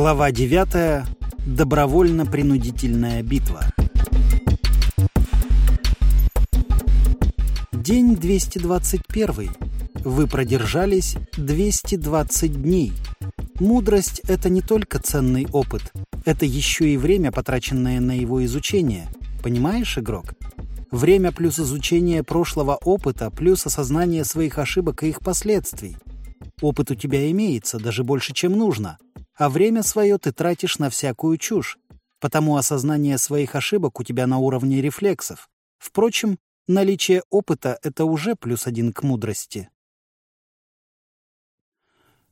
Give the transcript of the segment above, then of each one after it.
Глава 9. Добровольно-принудительная битва. День 221. Вы продержались 220 дней. Мудрость — это не только ценный опыт, это еще и время, потраченное на его изучение. Понимаешь, игрок? Время плюс изучение прошлого опыта, плюс осознание своих ошибок и их последствий. Опыт у тебя имеется, даже больше, чем нужно — а время свое ты тратишь на всякую чушь. Потому осознание своих ошибок у тебя на уровне рефлексов. Впрочем, наличие опыта — это уже плюс один к мудрости.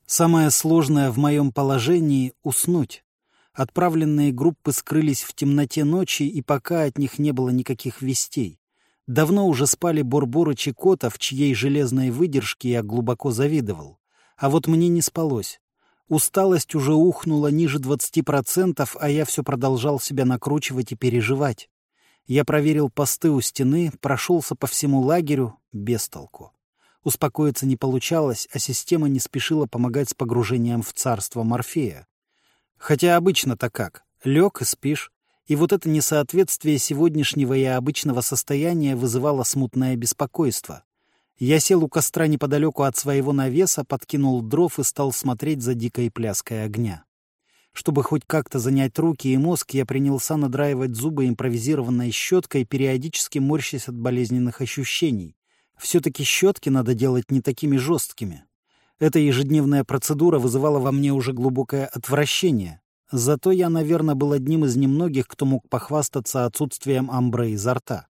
Самое сложное в моем положении — уснуть. Отправленные группы скрылись в темноте ночи, и пока от них не было никаких вестей. Давно уже спали Борборыч и Котов, чьей железной выдержке я глубоко завидовал. А вот мне не спалось. Усталость уже ухнула ниже 20%, а я все продолжал себя накручивать и переживать. Я проверил посты у стены, прошелся по всему лагерю, без толку. Успокоиться не получалось, а система не спешила помогать с погружением в царство Морфея. Хотя обычно-то как? Лег и спишь. И вот это несоответствие сегодняшнего и обычного состояния вызывало смутное беспокойство. Я сел у костра неподалеку от своего навеса, подкинул дров и стал смотреть за дикой пляской огня. Чтобы хоть как-то занять руки и мозг, я принялся надраивать зубы импровизированной щеткой, периодически морщась от болезненных ощущений. Все-таки щетки надо делать не такими жесткими. Эта ежедневная процедура вызывала во мне уже глубокое отвращение. Зато я, наверное, был одним из немногих, кто мог похвастаться отсутствием амбре изо рта.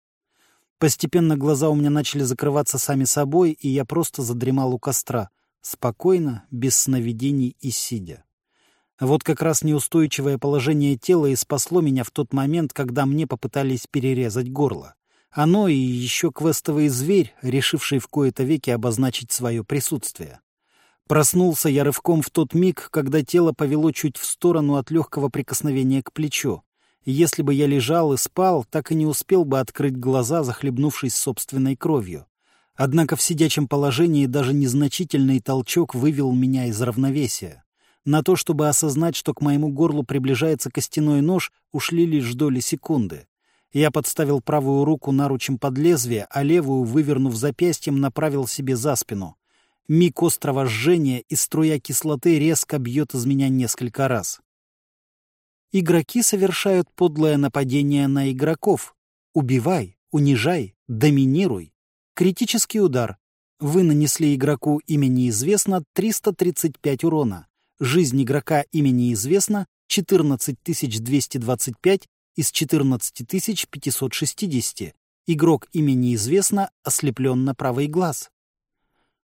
Постепенно глаза у меня начали закрываться сами собой, и я просто задремал у костра, спокойно, без сновидений и сидя. Вот как раз неустойчивое положение тела и спасло меня в тот момент, когда мне попытались перерезать горло. Оно и еще квестовый зверь, решивший в кои-то веки обозначить свое присутствие. Проснулся я рывком в тот миг, когда тело повело чуть в сторону от легкого прикосновения к плечу. Если бы я лежал и спал, так и не успел бы открыть глаза, захлебнувшись собственной кровью. Однако в сидячем положении даже незначительный толчок вывел меня из равновесия. На то, чтобы осознать, что к моему горлу приближается костяной нож, ушли лишь доли секунды. Я подставил правую руку наручем под лезвие, а левую, вывернув запястьем, направил себе за спину. Миг острого жжения и струя кислоты резко бьет из меня несколько раз игроки совершают подлое нападение на игроков. Убивай, унижай, доминируй. Критический удар. Вы нанесли игроку имя неизвестно 335 урона. Жизнь игрока имя неизвестно 14225 из 14560. Игрок имя неизвестно ослеплен на правый глаз.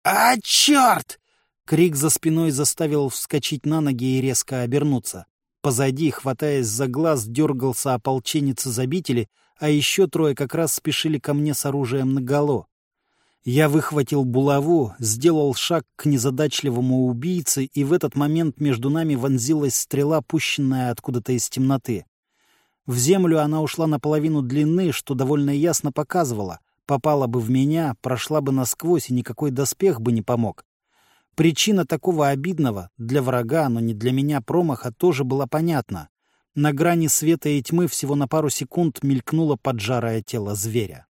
«А, черт!» Крик за спиной заставил вскочить на ноги и резко обернуться. Позади, хватаясь за глаз, дергался ополченец-забители, а еще трое как раз спешили ко мне с оружием наголо. Я выхватил булаву, сделал шаг к незадачливому убийце, и в этот момент между нами вонзилась стрела, пущенная откуда-то из темноты. В землю она ушла наполовину длины, что довольно ясно показывало. Попала бы в меня, прошла бы насквозь, и никакой доспех бы не помог. Причина такого обидного, для врага, но не для меня промаха, тоже была понятна. На грани света и тьмы всего на пару секунд мелькнуло поджарое тело зверя.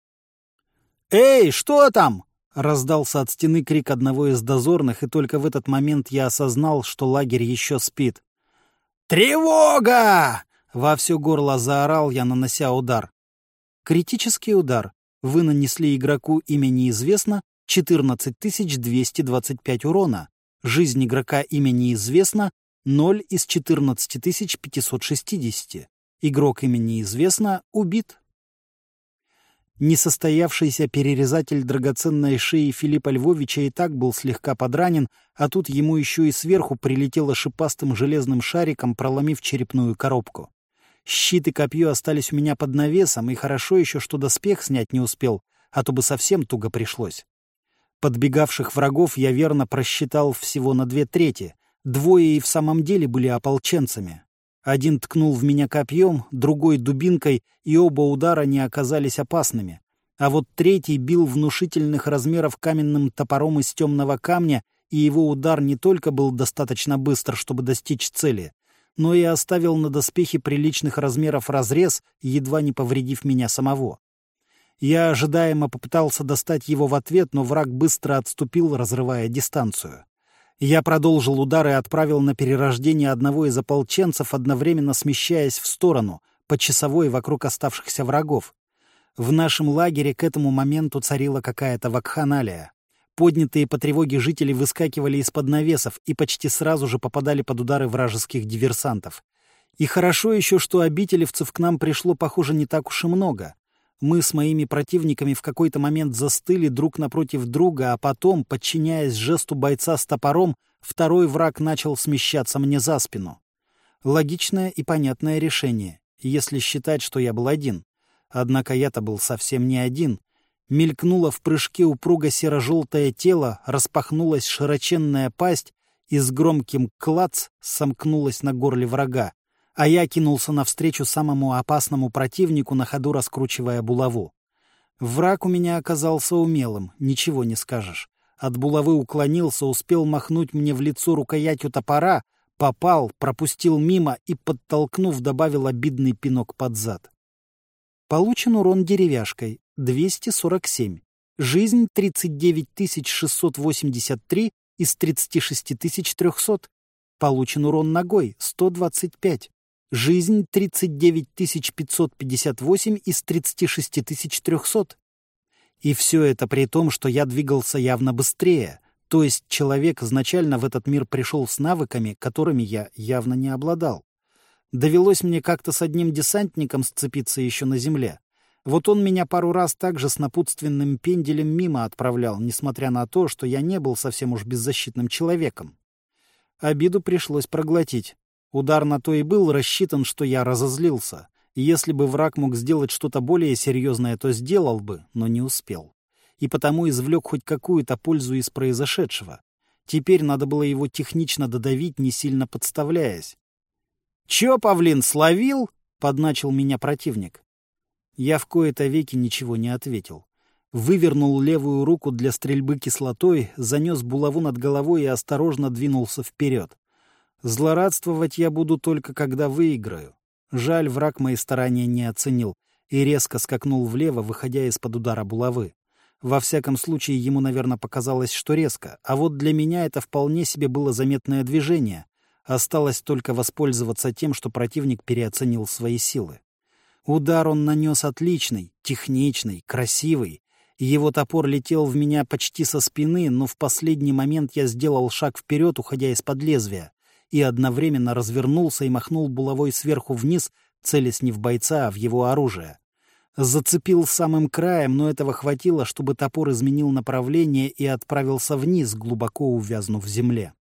«Эй, что там?» — раздался от стены крик одного из дозорных, и только в этот момент я осознал, что лагерь еще спит. «Тревога!» — во все горло заорал я, нанося удар. Критический удар. Вы нанесли игроку имя неизвестно, 14225 урона. Жизнь игрока имя неизвестно, 0 из 14560. Игрок имя неизвестно, убит. Несостоявшийся перерезатель драгоценной шеи Филиппа Львовича и так был слегка подранен, а тут ему еще и сверху прилетело шипастым железным шариком, проломив черепную коробку. Щит и копье остались у меня под навесом, и хорошо еще, что доспех снять не успел, а то бы совсем туго пришлось. Подбегавших врагов я верно просчитал всего на две трети. Двое и в самом деле были ополченцами. Один ткнул в меня копьем, другой — дубинкой, и оба удара не оказались опасными. А вот третий бил внушительных размеров каменным топором из темного камня, и его удар не только был достаточно быстр, чтобы достичь цели, но и оставил на доспехе приличных размеров разрез, едва не повредив меня самого. Я ожидаемо попытался достать его в ответ, но враг быстро отступил, разрывая дистанцию. Я продолжил удар и отправил на перерождение одного из ополченцев, одновременно смещаясь в сторону, по часовой вокруг оставшихся врагов. В нашем лагере к этому моменту царила какая-то вакханалия. Поднятые по тревоге жители выскакивали из-под навесов и почти сразу же попадали под удары вражеских диверсантов. И хорошо еще, что обителевцев к нам пришло, похоже, не так уж и много. Мы с моими противниками в какой-то момент застыли друг напротив друга, а потом, подчиняясь жесту бойца с топором, второй враг начал смещаться мне за спину. Логичное и понятное решение, если считать, что я был один. Однако я-то был совсем не один, Мелькнуло в прыжке упруго серо-желтое тело, распахнулась широченная пасть и с громким клац сомкнулась на горле врага, а я кинулся навстречу самому опасному противнику, на ходу раскручивая булаву. Враг у меня оказался умелым, ничего не скажешь. От булавы уклонился, успел махнуть мне в лицо рукоятью топора, попал, пропустил мимо и, подтолкнув, добавил обидный пинок под зад. Получен урон деревяшкой, 247. Жизнь 39 683 из 36 300. Получен урон ногой 125. Жизнь 39 558 из 36 300. И все это при том, что я двигался явно быстрее. То есть человек изначально в этот мир пришел с навыками, которыми я явно не обладал. Довелось мне как-то с одним десантником сцепиться еще на земле. Вот он меня пару раз также с напутственным пенделем мимо отправлял, несмотря на то, что я не был совсем уж беззащитным человеком. Обиду пришлось проглотить. Удар на то и был рассчитан, что я разозлился. если бы враг мог сделать что-то более серьезное, то сделал бы, но не успел. И потому извлек хоть какую-то пользу из произошедшего. Теперь надо было его технично додавить, не сильно подставляясь. «Чё, павлин, словил?» — подначил меня противник. Я в кои-то веки ничего не ответил. Вывернул левую руку для стрельбы кислотой, занес булаву над головой и осторожно двинулся вперед. Злорадствовать я буду только, когда выиграю. Жаль, враг мои старания не оценил и резко скакнул влево, выходя из-под удара булавы. Во всяком случае, ему, наверное, показалось, что резко, а вот для меня это вполне себе было заметное движение. Осталось только воспользоваться тем, что противник переоценил свои силы. Удар он нанес отличный, техничный, красивый. Его топор летел в меня почти со спины, но в последний момент я сделал шаг вперед, уходя из-под лезвия, и одновременно развернулся и махнул булавой сверху вниз, целясь не в бойца, а в его оружие. Зацепил самым краем, но этого хватило, чтобы топор изменил направление и отправился вниз, глубоко увязнув в земле.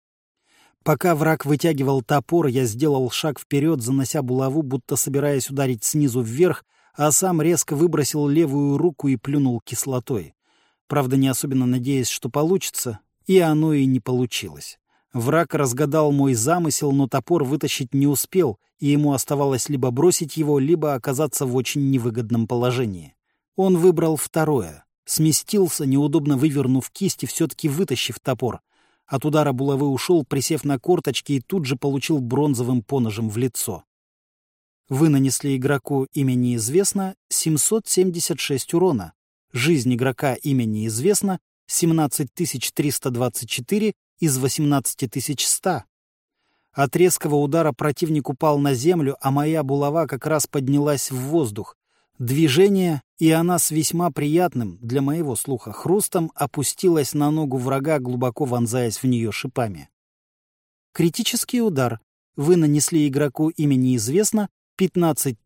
Пока враг вытягивал топор, я сделал шаг вперед, занося булаву, будто собираясь ударить снизу вверх, а сам резко выбросил левую руку и плюнул кислотой. Правда, не особенно надеясь, что получится, и оно и не получилось. Враг разгадал мой замысел, но топор вытащить не успел, и ему оставалось либо бросить его, либо оказаться в очень невыгодном положении. Он выбрал второе. Сместился, неудобно вывернув кисть и все-таки вытащив топор. От удара булавы ушел, присев на корточки, и тут же получил бронзовым поножем в лицо. Вы нанесли игроку имя неизвестно 776 урона. Жизнь игрока имя неизвестно 17324 из 18100. От резкого удара противник упал на землю, а моя булава как раз поднялась в воздух, Движение, и она с весьма приятным, для моего слуха, хрустом опустилась на ногу врага, глубоко вонзаясь в нее шипами. Критический удар. Вы нанесли игроку имя неизвестно 15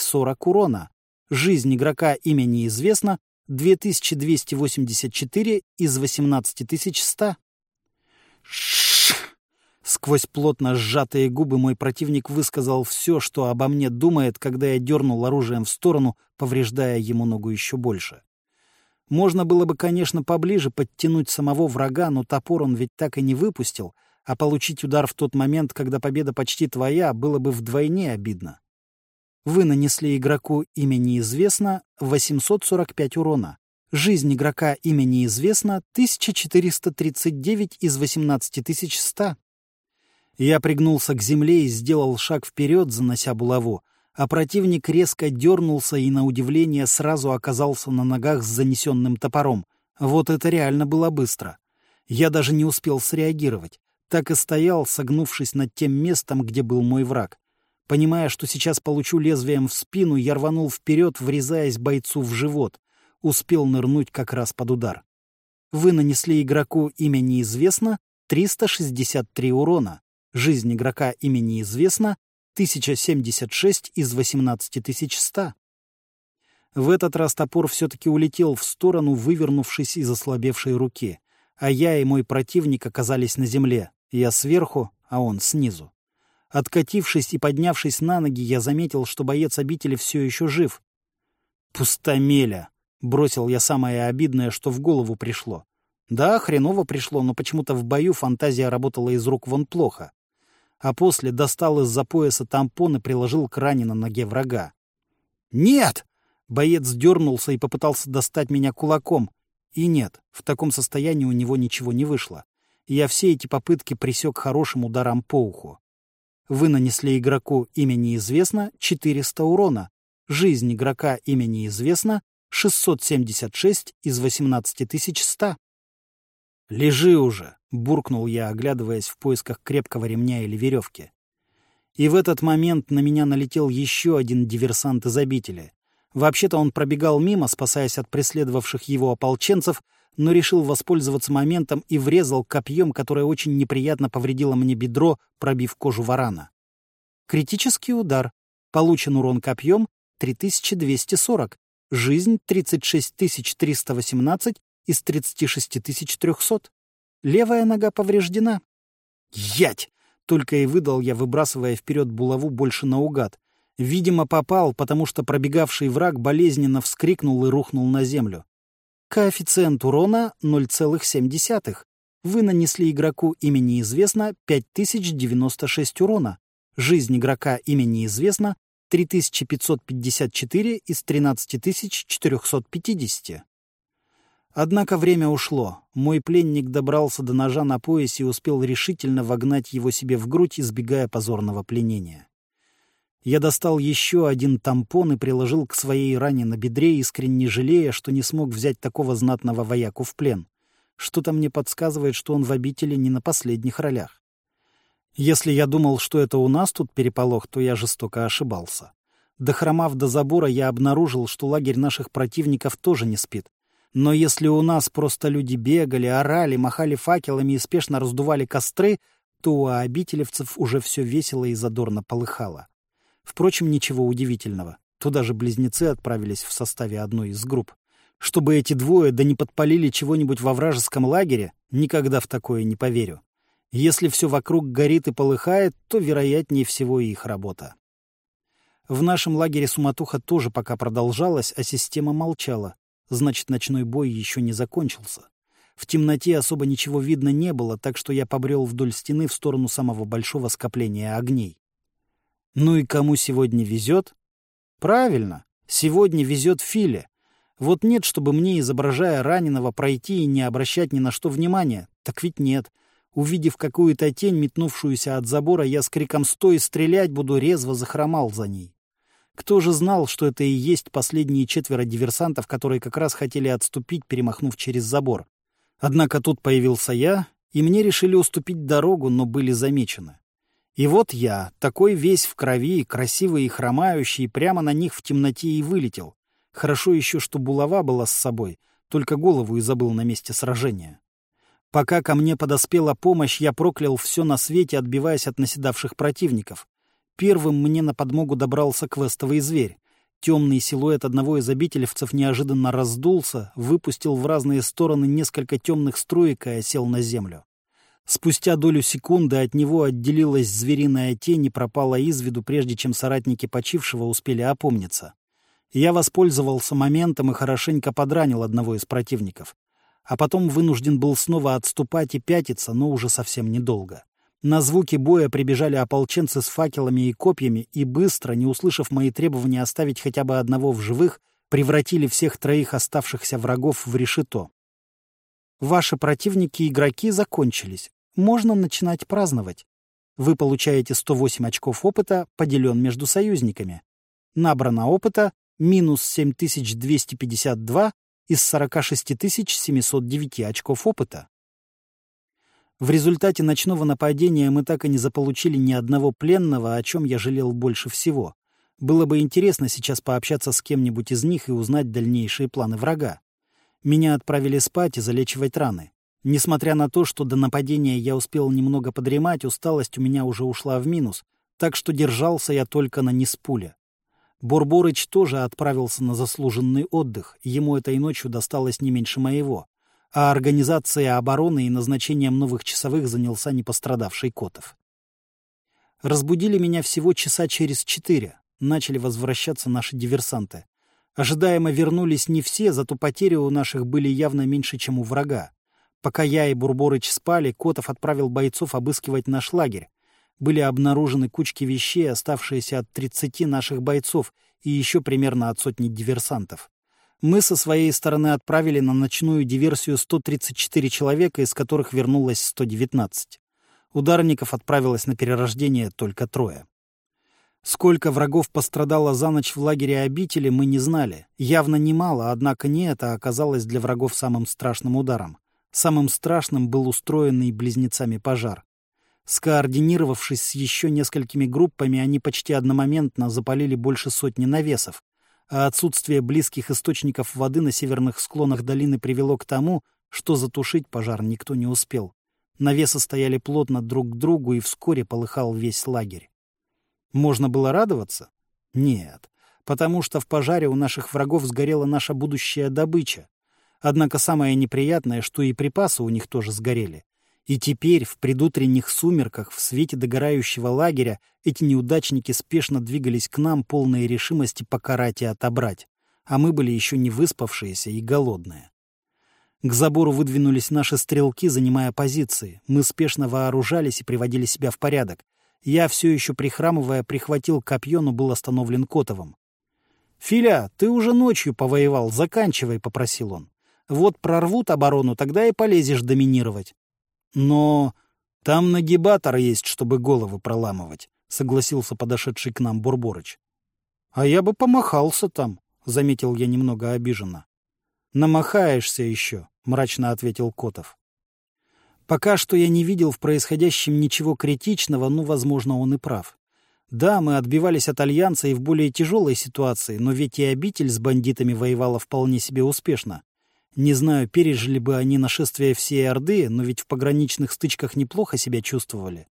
040 урона. Жизнь игрока имя неизвестно 2284 из 18100. Сквозь плотно сжатые губы мой противник высказал все, что обо мне думает, когда я дернул оружием в сторону, повреждая ему ногу еще больше. Можно было бы, конечно, поближе подтянуть самого врага, но топор он ведь так и не выпустил, а получить удар в тот момент, когда победа почти твоя, было бы вдвойне обидно. Вы нанесли игроку имя неизвестно 845 урона. Жизнь игрока имя неизвестно 1439 из 18100. Я пригнулся к земле и сделал шаг вперед, занося булаву, а противник резко дернулся и, на удивление, сразу оказался на ногах с занесенным топором. Вот это реально было быстро. Я даже не успел среагировать. Так и стоял, согнувшись над тем местом, где был мой враг. Понимая, что сейчас получу лезвием в спину, я рванул вперед, врезаясь бойцу в живот. Успел нырнуть как раз под удар. Вы нанесли игроку имя неизвестно 363 урона. Жизнь игрока имени известна 1076 из 18100. В этот раз топор все-таки улетел в сторону, вывернувшись из ослабевшей руки, а я и мой противник оказались на земле, я сверху, а он снизу. Откатившись и поднявшись на ноги, я заметил, что боец обители все еще жив. «Пустомеля!» — бросил я самое обидное, что в голову пришло. Да, хреново пришло, но почему-то в бою фантазия работала из рук вон плохо а после достал из-за пояса тампон и приложил к ране на ноге врага. «Нет!» Боец дернулся и попытался достать меня кулаком. И нет, в таком состоянии у него ничего не вышло. Я все эти попытки присек хорошим ударом по уху. Вы нанесли игроку имя неизвестно 400 урона. Жизнь игрока имя неизвестно 676 из 18100. «Лежи уже!» — буркнул я, оглядываясь в поисках крепкого ремня или веревки. И в этот момент на меня налетел еще один диверсант из обители. Вообще-то он пробегал мимо, спасаясь от преследовавших его ополченцев, но решил воспользоваться моментом и врезал копьем, которое очень неприятно повредило мне бедро, пробив кожу варана. Критический удар. Получен урон копьем 3240. Жизнь 36318 из 36 300. Левая нога повреждена. Ять! Только и выдал я, выбрасывая вперед булаву больше наугад. Видимо, попал, потому что пробегавший враг болезненно вскрикнул и рухнул на землю. Коэффициент урона 0,7. Вы нанесли игроку имя неизвестно 5096 урона. Жизнь игрока имя неизвестно 3554 из 13450. Однако время ушло. Мой пленник добрался до ножа на поясе и успел решительно вогнать его себе в грудь, избегая позорного пленения. Я достал еще один тампон и приложил к своей ране на бедре, искренне жалея, что не смог взять такого знатного вояку в плен. Что-то мне подсказывает, что он в обители не на последних ролях. Если я думал, что это у нас тут переполох, то я жестоко ошибался. Дохромав до забора, я обнаружил, что лагерь наших противников тоже не спит. Но если у нас просто люди бегали, орали, махали факелами и спешно раздували костры, то у обителевцев уже все весело и задорно полыхало. Впрочем, ничего удивительного. Туда же близнецы отправились в составе одной из групп. Чтобы эти двое да не подпалили чего-нибудь во вражеском лагере, никогда в такое не поверю. Если все вокруг горит и полыхает, то, вероятнее всего, и их работа. В нашем лагере суматуха тоже пока продолжалась, а система молчала. Значит, ночной бой еще не закончился. В темноте особо ничего видно не было, так что я побрел вдоль стены в сторону самого большого скопления огней. Ну и кому сегодня везет? Правильно, сегодня везет Филе. Вот нет, чтобы мне, изображая раненого, пройти и не обращать ни на что внимания. Так ведь нет. Увидев какую-то тень, метнувшуюся от забора, я с криком «Стой, стрелять!» буду резво захромал за ней. Кто же знал, что это и есть последние четверо диверсантов, которые как раз хотели отступить, перемахнув через забор? Однако тут появился я, и мне решили уступить дорогу, но были замечены. И вот я, такой весь в крови, красивый и хромающий, прямо на них в темноте и вылетел. Хорошо еще, что булава была с собой, только голову и забыл на месте сражения. Пока ко мне подоспела помощь, я проклял все на свете, отбиваясь от наседавших противников. Первым мне на подмогу добрался квестовый зверь. Темный силуэт одного из обителевцев неожиданно раздулся, выпустил в разные стороны несколько темных струек и осел на землю. Спустя долю секунды от него отделилась звериная тень и пропала из виду, прежде чем соратники почившего успели опомниться. Я воспользовался моментом и хорошенько подранил одного из противников. А потом вынужден был снова отступать и пятиться, но уже совсем недолго. На звуки боя прибежали ополченцы с факелами и копьями и быстро, не услышав мои требования оставить хотя бы одного в живых, превратили всех троих оставшихся врагов в решето. Ваши противники-игроки закончились. Можно начинать праздновать. Вы получаете 108 очков опыта, поделен между союзниками. Набрано опыта минус 7252 из 46 709 очков опыта. В результате ночного нападения мы так и не заполучили ни одного пленного, о чем я жалел больше всего. Было бы интересно сейчас пообщаться с кем-нибудь из них и узнать дальнейшие планы врага. Меня отправили спать и залечивать раны. Несмотря на то, что до нападения я успел немного подремать, усталость у меня уже ушла в минус, так что держался я только на низ пуля. Борборыч тоже отправился на заслуженный отдых, ему этой ночью досталось не меньше моего, а организацией обороны и назначением новых часовых занялся непострадавший Котов. Разбудили меня всего часа через четыре, начали возвращаться наши диверсанты. Ожидаемо вернулись не все, зато потери у наших были явно меньше, чем у врага. Пока я и Бурборыч спали, Котов отправил бойцов обыскивать наш лагерь. Были обнаружены кучки вещей, оставшиеся от 30 наших бойцов и еще примерно от сотни диверсантов. Мы со своей стороны отправили на ночную диверсию 134 человека, из которых вернулось 119. Ударников отправилось на перерождение только трое. Сколько врагов пострадало за ночь в лагере обители, мы не знали. Явно немало, однако не это оказалось для врагов самым страшным ударом. Самым страшным был устроенный близнецами пожар. Скоординировавшись с еще несколькими группами, они почти одномоментно запалили больше сотни навесов, а отсутствие близких источников воды на северных склонах долины привело к тому, что затушить пожар никто не успел. Навесы стояли плотно друг к другу, и вскоре полыхал весь лагерь. Можно было радоваться? Нет, потому что в пожаре у наших врагов сгорела наша будущая добыча, Однако самое неприятное, что и припасы у них тоже сгорели. И теперь, в предутренних сумерках, в свете догорающего лагеря, эти неудачники спешно двигались к нам, полные решимости покарать и отобрать. А мы были еще не выспавшиеся и голодные. К забору выдвинулись наши стрелки, занимая позиции. Мы спешно вооружались и приводили себя в порядок. Я, все еще прихрамывая, прихватил копье, но был остановлен Котовым. «Филя, ты уже ночью повоевал, заканчивай», — попросил он. Вот прорвут оборону, тогда и полезешь доминировать. Но там нагибатор есть, чтобы головы проламывать, — согласился подошедший к нам Бурборыч. — А я бы помахался там, — заметил я немного обиженно. — Намахаешься еще, — мрачно ответил Котов. Пока что я не видел в происходящем ничего критичного, но, возможно, он и прав. Да, мы отбивались от Альянса и в более тяжелой ситуации, но ведь и обитель с бандитами воевала вполне себе успешно. Не знаю, пережили бы они нашествие всей Орды, но ведь в пограничных стычках неплохо себя чувствовали.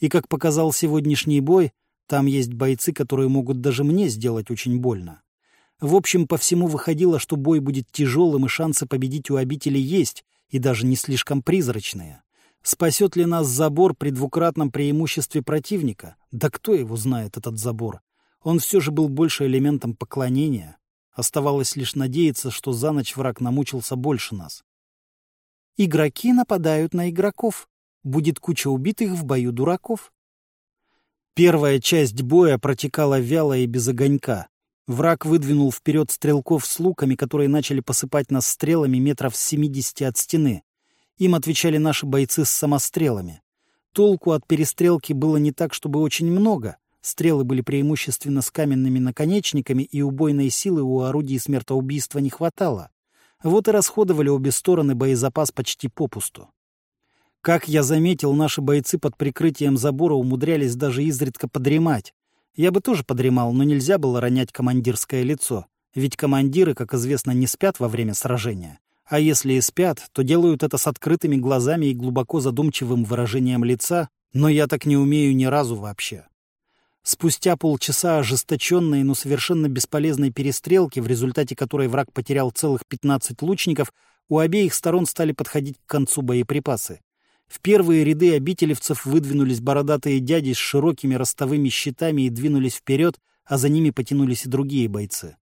И, как показал сегодняшний бой, там есть бойцы, которые могут даже мне сделать очень больно. В общем, по всему выходило, что бой будет тяжелым, и шансы победить у обители есть, и даже не слишком призрачные. Спасет ли нас забор при двукратном преимуществе противника? Да кто его знает, этот забор? Он все же был больше элементом поклонения. Оставалось лишь надеяться, что за ночь враг намучился больше нас. Игроки нападают на игроков. Будет куча убитых в бою дураков. Первая часть боя протекала вяло и без огонька. Враг выдвинул вперед стрелков с луками, которые начали посыпать нас стрелами метров с 70 от стены. Им отвечали наши бойцы с самострелами. Толку от перестрелки было не так, чтобы очень много. Стрелы были преимущественно с каменными наконечниками, и убойной силы у орудий смертоубийства не хватало. Вот и расходовали обе стороны боезапас почти попусту. Как я заметил, наши бойцы под прикрытием забора умудрялись даже изредка подремать. Я бы тоже подремал, но нельзя было ронять командирское лицо. Ведь командиры, как известно, не спят во время сражения. А если и спят, то делают это с открытыми глазами и глубоко задумчивым выражением лица, но я так не умею ни разу вообще. Спустя полчаса ожесточенной, но совершенно бесполезной перестрелки, в результате которой враг потерял целых 15 лучников, у обеих сторон стали подходить к концу боеприпасы. В первые ряды обителевцев выдвинулись бородатые дяди с широкими ростовыми щитами и двинулись вперед, а за ними потянулись и другие бойцы.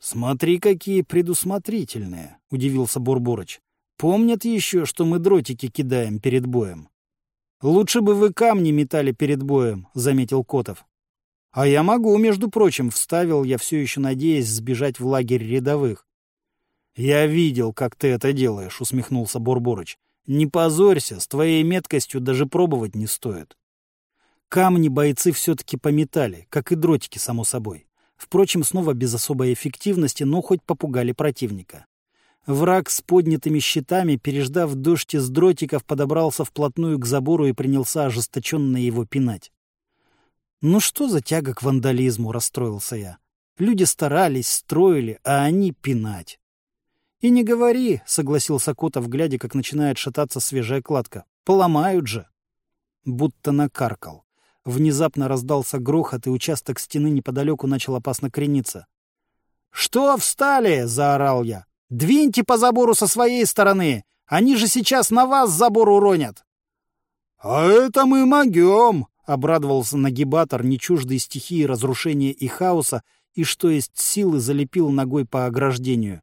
«Смотри, какие предусмотрительные!» — удивился Бурборыч. «Помнят еще, что мы дротики кидаем перед боем?» «Лучше бы вы камни метали перед боем», — заметил Котов. «А я могу, между прочим», — вставил я, все еще надеясь сбежать в лагерь рядовых. «Я видел, как ты это делаешь», — усмехнулся Борборыч. «Не позорься, с твоей меткостью даже пробовать не стоит». Камни бойцы все-таки пометали, как и дротики, само собой. Впрочем, снова без особой эффективности, но хоть попугали противника. Враг с поднятыми щитами, переждав дождь из дротиков, подобрался вплотную к забору и принялся ожесточенно его пинать. «Ну что за тяга к вандализму?» — расстроился я. «Люди старались, строили, а они пинать». «И не говори», — согласился Котов, глядя, как начинает шататься свежая кладка. «Поломают же». Будто накаркал. Внезапно раздался грохот, и участок стены неподалеку начал опасно крениться. «Что встали?» — заорал я. «Двиньте по забору со своей стороны! Они же сейчас на вас забор уронят!» «А это мы могем!» — обрадовался нагибатор, не чуждой стихии разрушения и хаоса, и что есть силы залепил ногой по ограждению.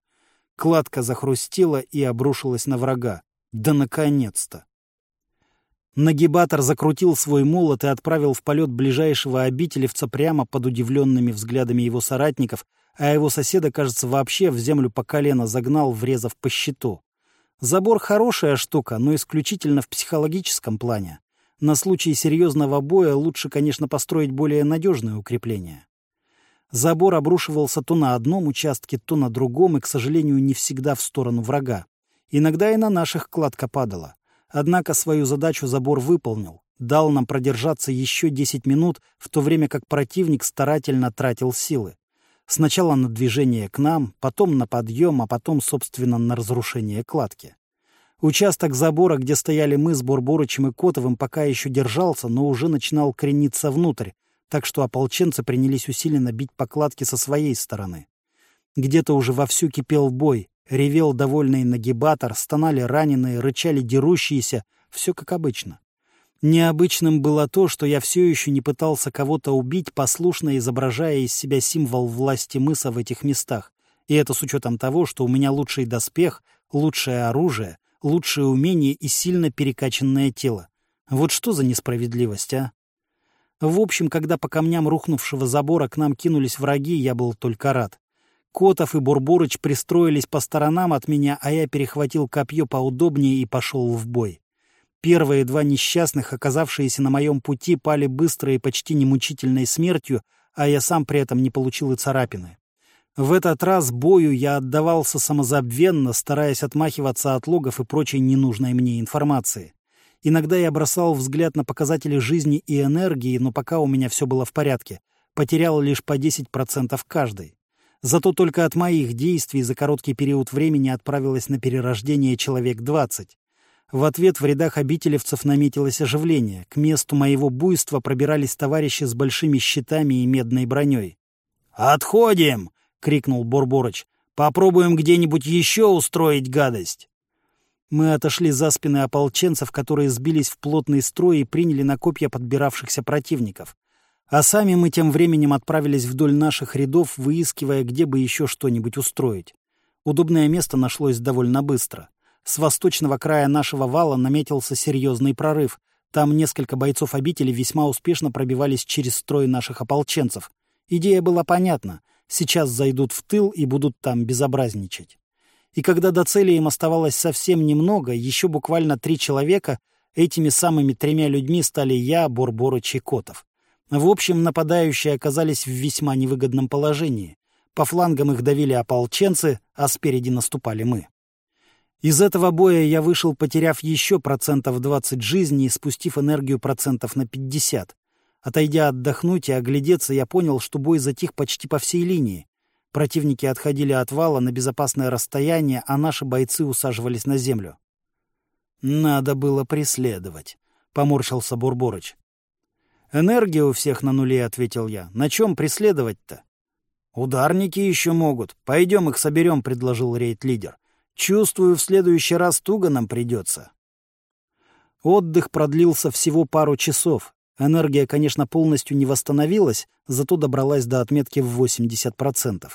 Кладка захрустела и обрушилась на врага. Да наконец-то! Нагибатор закрутил свой молот и отправил в полет ближайшего обителевца прямо под удивленными взглядами его соратников, а его соседа, кажется, вообще в землю по колено загнал, врезав по щиту. Забор — хорошая штука, но исключительно в психологическом плане. На случай серьезного боя лучше, конечно, построить более надежное укрепление. Забор обрушивался то на одном участке, то на другом, и, к сожалению, не всегда в сторону врага. Иногда и на наших кладка падала. Однако свою задачу забор выполнил. Дал нам продержаться еще 10 минут, в то время как противник старательно тратил силы. Сначала на движение к нам, потом на подъем, а потом, собственно, на разрушение кладки. Участок забора, где стояли мы с Бурборычем и Котовым, пока еще держался, но уже начинал крениться внутрь, так что ополченцы принялись усиленно бить по кладке со своей стороны. Где-то уже вовсю кипел бой, Ревел довольный нагибатор, стонали раненые, рычали дерущиеся, все как обычно. Необычным было то, что я все еще не пытался кого-то убить, послушно изображая из себя символ власти мыса в этих местах. И это с учетом того, что у меня лучший доспех, лучшее оружие, лучшее умение и сильно перекачанное тело. Вот что за несправедливость, а? В общем, когда по камням рухнувшего забора к нам кинулись враги, я был только рад. Котов и Бурбурыч пристроились по сторонам от меня, а я перехватил копье поудобнее и пошел в бой. Первые два несчастных, оказавшиеся на моем пути, пали быстрой и почти немучительной смертью, а я сам при этом не получил и царапины. В этот раз бою я отдавался самозабвенно, стараясь отмахиваться от логов и прочей ненужной мне информации. Иногда я бросал взгляд на показатели жизни и энергии, но пока у меня все было в порядке. Потерял лишь по 10% каждый. Зато только от моих действий за короткий период времени отправилось на перерождение человек двадцать. В ответ в рядах обителевцев наметилось оживление. К месту моего буйства пробирались товарищи с большими щитами и медной броней. «Отходим!» — крикнул Борборыч. «Попробуем где-нибудь еще устроить гадость!» Мы отошли за спины ополченцев, которые сбились в плотный строй и приняли на копья подбиравшихся противников. А сами мы тем временем отправились вдоль наших рядов, выискивая, где бы еще что-нибудь устроить. Удобное место нашлось довольно быстро. С восточного края нашего вала наметился серьезный прорыв. Там несколько бойцов обители весьма успешно пробивались через строй наших ополченцев. Идея была понятна. Сейчас зайдут в тыл и будут там безобразничать. И когда до цели им оставалось совсем немного, еще буквально три человека, этими самыми тремя людьми стали я, Борборыч и Котов. В общем, нападающие оказались в весьма невыгодном положении. По флангам их давили ополченцы, а спереди наступали мы. Из этого боя я вышел, потеряв еще процентов 20 жизни и спустив энергию процентов на 50. Отойдя отдохнуть и оглядеться, я понял, что бой затих почти по всей линии. Противники отходили от вала на безопасное расстояние, а наши бойцы усаживались на землю. «Надо было преследовать», — поморщился Бурборыч. «Энергия у всех на нуле», — ответил я. «На чем преследовать-то?» «Ударники еще могут. Пойдем их соберем», — предложил рейд-лидер. «Чувствую, в следующий раз туго нам придется». Отдых продлился всего пару часов. Энергия, конечно, полностью не восстановилась, зато добралась до отметки в 80%.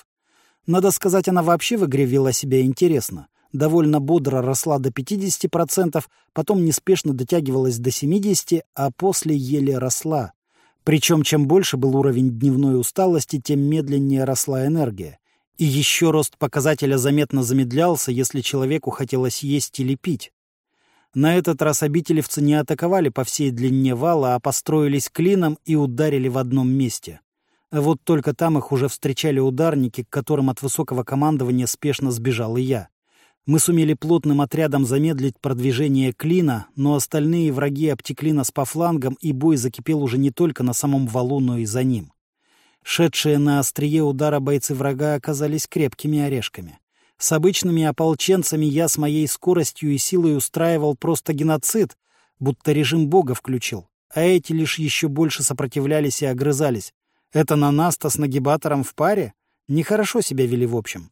Надо сказать, она вообще в игре вела себя интересно довольно бодро росла до 50%, потом неспешно дотягивалась до 70%, а после еле росла. Причем чем больше был уровень дневной усталости, тем медленнее росла энергия. И еще рост показателя заметно замедлялся, если человеку хотелось есть или пить. На этот раз обителевцы не атаковали по всей длине вала, а построились клином и ударили в одном месте. Вот только там их уже встречали ударники, к которым от высокого командования спешно сбежал и я. Мы сумели плотным отрядом замедлить продвижение клина, но остальные враги обтекли нас по флангам, и бой закипел уже не только на самом валу, но и за ним. Шедшие на острие удара бойцы врага оказались крепкими орешками. С обычными ополченцами я с моей скоростью и силой устраивал просто геноцид, будто режим бога включил, а эти лишь еще больше сопротивлялись и огрызались. Это на нас-то с нагибатором в паре? Нехорошо себя вели в общем.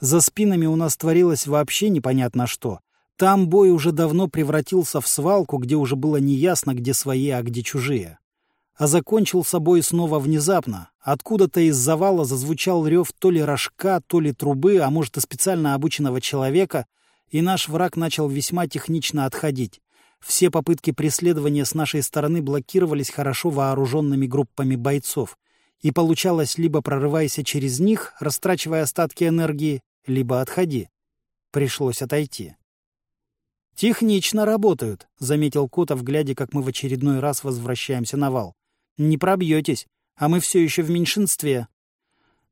За спинами у нас творилось вообще непонятно что. Там бой уже давно превратился в свалку, где уже было неясно, где свои, а где чужие. А закончил собой снова внезапно. Откуда-то из завала зазвучал рев то ли рожка, то ли трубы, а может и специально обученного человека, и наш враг начал весьма технично отходить. Все попытки преследования с нашей стороны блокировались хорошо вооруженными группами бойцов. И получалось либо прорывайся через них, растрачивая остатки энергии, либо отходи. Пришлось отойти. «Технично работают», — заметил Котов, глядя, как мы в очередной раз возвращаемся на вал. Не пробьетесь, а мы все еще в меньшинстве.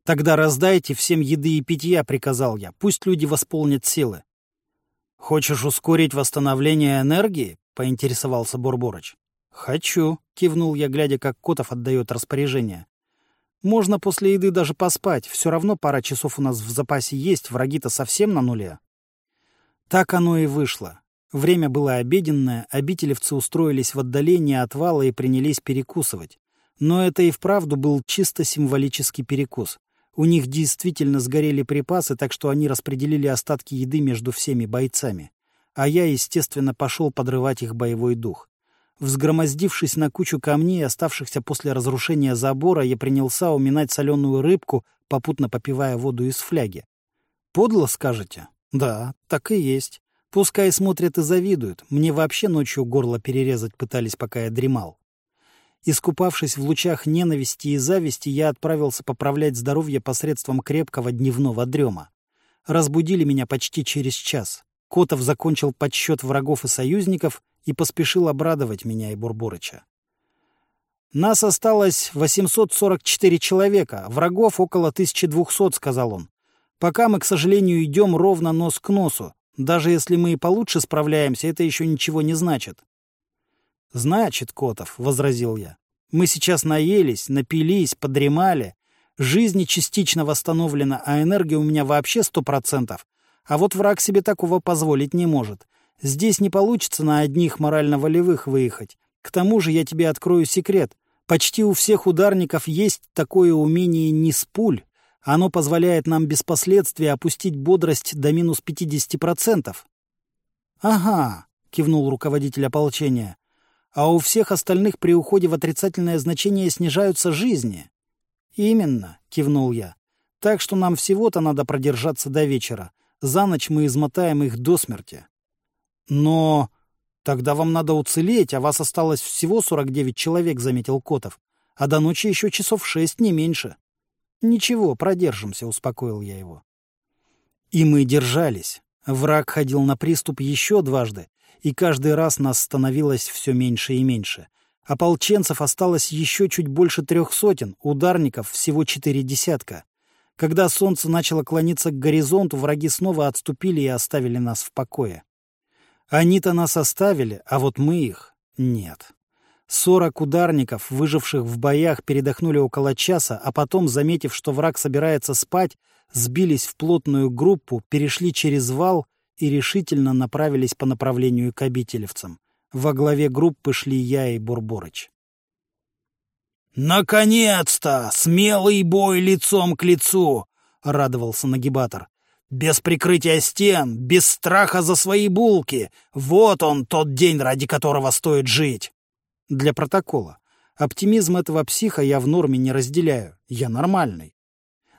Тогда раздайте всем еды и питья, приказал я. Пусть люди восполнят силы. Хочешь ускорить восстановление энергии? поинтересовался Бурборыч. Хочу, кивнул я, глядя, как Котов отдает распоряжение. Можно после еды даже поспать, все равно пара часов у нас в запасе есть, враги-то совсем на нуле. Так оно и вышло. Время было обеденное, обителевцы устроились в отдалении от вала и принялись перекусывать. Но это и вправду был чисто символический перекус. У них действительно сгорели припасы, так что они распределили остатки еды между всеми бойцами. А я, естественно, пошел подрывать их боевой дух. Взгромоздившись на кучу камней, оставшихся после разрушения забора, я принялся уминать соленую рыбку, попутно попивая воду из фляги. Подло, скажете? Да, так и есть. Пускай смотрят и завидуют. Мне вообще ночью горло перерезать пытались, пока я дремал. Искупавшись в лучах ненависти и зависти, я отправился поправлять здоровье посредством крепкого дневного дрема. Разбудили меня почти через час. Котов закончил подсчет врагов и союзников и поспешил обрадовать меня и Бурборыча. «Нас осталось 844 человека, врагов около 1200», — сказал он. «Пока мы, к сожалению, идем ровно нос к носу. Даже если мы и получше справляемся, это еще ничего не значит. «Значит, Котов», — возразил я, — «мы сейчас наелись, напились, подремали, жизнь частично восстановлена, а энергия у меня вообще сто процентов. А вот враг себе такого позволить не может. Здесь не получится на одних морально-волевых выехать. К тому же я тебе открою секрет. Почти у всех ударников есть такое умение не с пуль, оно позволяет нам без последствий опустить бодрость до минус 50%. — Ага, — кивнул руководитель ополчения. — А у всех остальных при уходе в отрицательное значение снижаются жизни. — Именно, — кивнул я. — Так что нам всего-то надо продержаться до вечера. За ночь мы измотаем их до смерти. — Но... Тогда вам надо уцелеть, а вас осталось всего 49 человек, — заметил Котов. А до ночи еще часов шесть, не меньше. «Ничего, продержимся», — успокоил я его. И мы держались. Враг ходил на приступ еще дважды, и каждый раз нас становилось все меньше и меньше. Ополченцев осталось еще чуть больше трех сотен, ударников всего четыре десятка. Когда солнце начало клониться к горизонту, враги снова отступили и оставили нас в покое. Они-то нас оставили, а вот мы их — нет. Сорок ударников, выживших в боях, передохнули около часа, а потом, заметив, что враг собирается спать, сбились в плотную группу, перешли через вал и решительно направились по направлению к обителевцам. Во главе группы шли я и Бурборыч. «Наконец-то! Смелый бой лицом к лицу!» — радовался нагибатор. «Без прикрытия стен, без страха за свои булки! Вот он, тот день, ради которого стоит жить!» Для протокола. Оптимизм этого психа я в норме не разделяю. Я нормальный.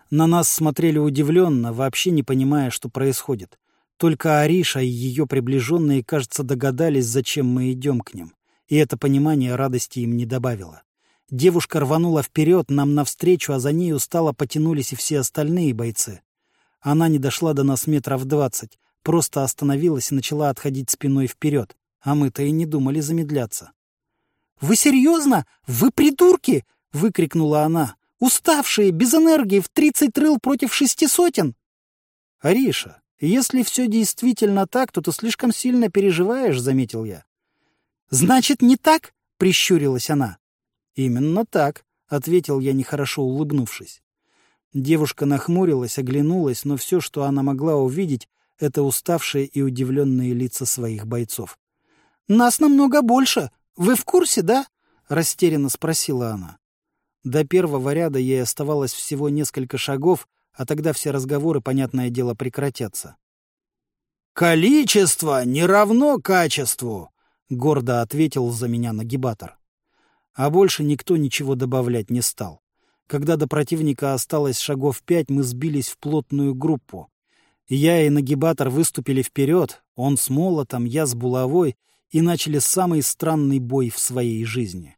На нас смотрели удивленно, вообще не понимая, что происходит. Только Ариша и ее приближенные, кажется, догадались, зачем мы идем к ним. И это понимание радости им не добавило. Девушка рванула вперед, нам навстречу, а за ней устало потянулись и все остальные бойцы. Она не дошла до нас метров двадцать, просто остановилась и начала отходить спиной вперед. А мы-то и не думали замедляться. «Вы серьезно? Вы придурки!» — выкрикнула она. «Уставшие, без энергии, в тридцать рыл против шести сотен!» «Ариша, если все действительно так, то ты слишком сильно переживаешь», — заметил я. «Значит, не так?» — прищурилась она. «Именно так», — ответил я, нехорошо улыбнувшись. Девушка нахмурилась, оглянулась, но все, что она могла увидеть, — это уставшие и удивленные лица своих бойцов. «Нас намного больше. Вы в курсе, да?» — растерянно спросила она. До первого ряда ей оставалось всего несколько шагов, а тогда все разговоры, понятное дело, прекратятся. «Количество не равно качеству», — гордо ответил за меня нагибатор. А больше никто ничего добавлять не стал. Когда до противника осталось шагов пять, мы сбились в плотную группу. Я и нагибатор выступили вперед, он с молотом, я с булавой, и начали самый странный бой в своей жизни.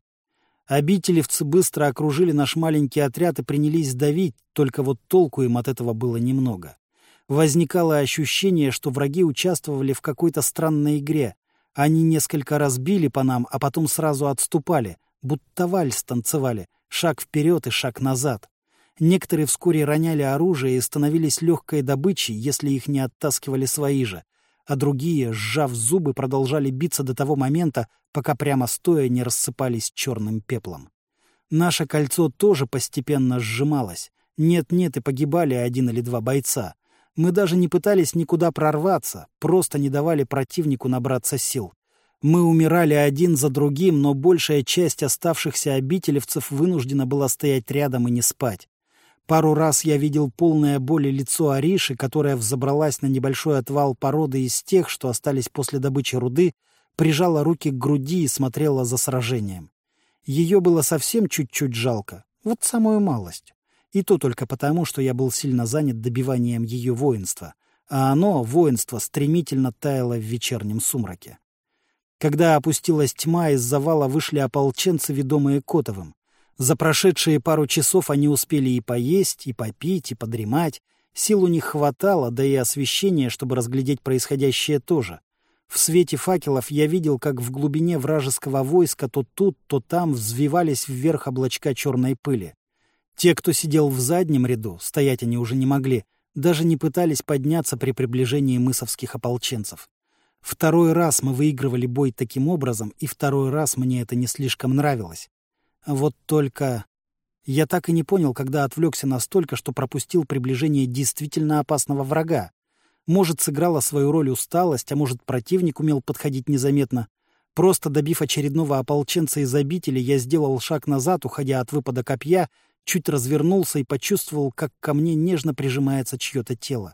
Обителевцы быстро окружили наш маленький отряд и принялись давить, только вот толку им от этого было немного. Возникало ощущение, что враги участвовали в какой-то странной игре. Они несколько раз били по нам, а потом сразу отступали, будто вальс танцевали, шаг вперед и шаг назад. Некоторые вскоре роняли оружие и становились легкой добычей, если их не оттаскивали свои же, а другие, сжав зубы, продолжали биться до того момента, пока прямо стоя не рассыпались черным пеплом. Наше кольцо тоже постепенно сжималось. Нет-нет, и погибали один или два бойца. Мы даже не пытались никуда прорваться, просто не давали противнику набраться сил. Мы умирали один за другим, но большая часть оставшихся обителевцев вынуждена была стоять рядом и не спать. Пару раз я видел полное боли лицо Ариши, которая взобралась на небольшой отвал породы из тех, что остались после добычи руды, прижала руки к груди и смотрела за сражением. Ее было совсем чуть-чуть жалко, вот самую малость. И то только потому, что я был сильно занят добиванием ее воинства, а оно, воинство, стремительно таяло в вечернем сумраке. Когда опустилась тьма, из завала вышли ополченцы, ведомые Котовым. За прошедшие пару часов они успели и поесть, и попить, и подремать. Сил у них хватало, да и освещения, чтобы разглядеть происходящее тоже. В свете факелов я видел, как в глубине вражеского войска то тут, то там взвивались вверх облачка черной пыли. Те, кто сидел в заднем ряду, стоять они уже не могли, даже не пытались подняться при приближении мысовских ополченцев. Второй раз мы выигрывали бой таким образом, и второй раз мне это не слишком нравилось. Вот только... Я так и не понял, когда отвлекся настолько, что пропустил приближение действительно опасного врага. Может, сыграла свою роль усталость, а может, противник умел подходить незаметно. Просто добив очередного ополченца из обители, я сделал шаг назад, уходя от выпада копья, чуть развернулся и почувствовал, как ко мне нежно прижимается чье-то тело.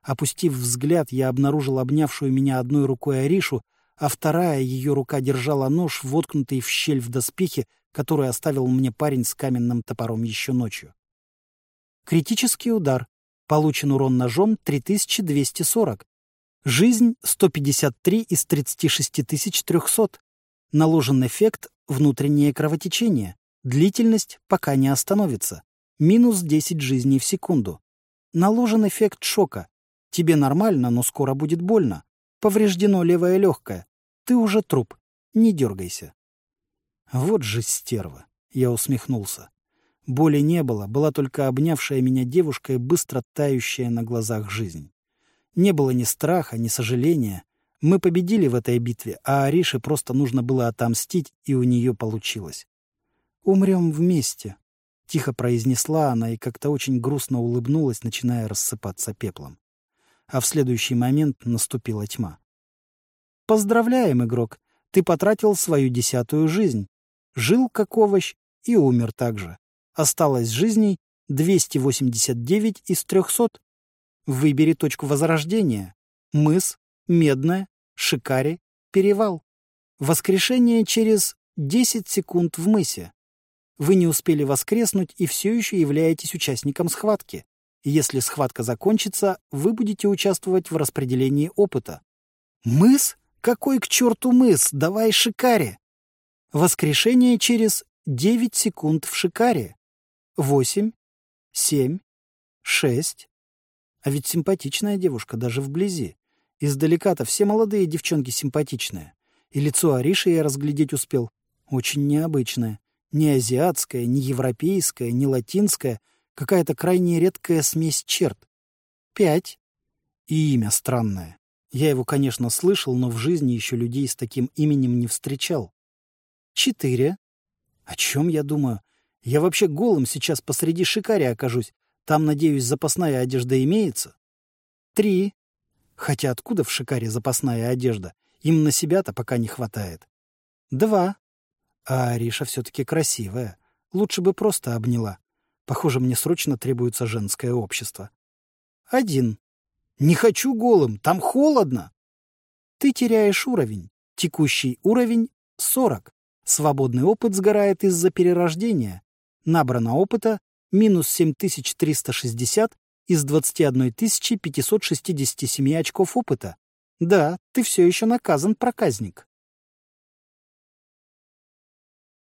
Опустив взгляд, я обнаружил обнявшую меня одной рукой Аришу, а вторая ее рука держала нож, воткнутый в щель в доспехе, который оставил мне парень с каменным топором еще ночью. Критический удар. Получен урон ножом 3240. Жизнь 153 из 36300. Наложен эффект внутреннее кровотечение. Длительность пока не остановится. Минус 10 жизней в секунду. Наложен эффект шока. Тебе нормально, но скоро будет больно. Повреждено левое легкое. Ты уже труп. Не дергайся. Вот же стерва. Я усмехнулся. Боли не было, была только обнявшая меня девушка и быстро тающая на глазах жизнь. Не было ни страха, ни сожаления. Мы победили в этой битве, а Арише просто нужно было отомстить, и у нее получилось. «Умрем вместе», — тихо произнесла она и как-то очень грустно улыбнулась, начиная рассыпаться пеплом. А в следующий момент наступила тьма. «Поздравляем, игрок! Ты потратил свою десятую жизнь жил как овощ и умер также. Осталось жизней 289 из 300. Выбери точку возрождения. Мыс, Медная, Шикари, Перевал. Воскрешение через 10 секунд в мысе. Вы не успели воскреснуть и все еще являетесь участником схватки. Если схватка закончится, вы будете участвовать в распределении опыта. Мыс? Какой к черту мыс? Давай Шикари! Воскрешение через 9 секунд в шикаре. 8, 7, 6. А ведь симпатичная девушка даже вблизи. Издалека-то все молодые девчонки симпатичные. И лицо Ариши я разглядеть успел. Очень необычное. Не азиатское, не европейское, не латинское. Какая-то крайне редкая смесь черт. Пять. И имя странное. Я его, конечно, слышал, но в жизни еще людей с таким именем не встречал. Четыре. О чем я думаю? Я вообще голым сейчас посреди шикаря окажусь. Там, надеюсь, запасная одежда имеется? Три. Хотя откуда в шикаре запасная одежда? Им на себя-то пока не хватает. Два. А Ариша все-таки красивая. Лучше бы просто обняла. Похоже, мне срочно требуется женское общество. Один. Не хочу голым, там холодно. Ты теряешь уровень. Текущий уровень — сорок. Свободный опыт сгорает из-за перерождения. Набрано опыта минус 7360 из 21 567 очков опыта. Да, ты все еще наказан, проказник.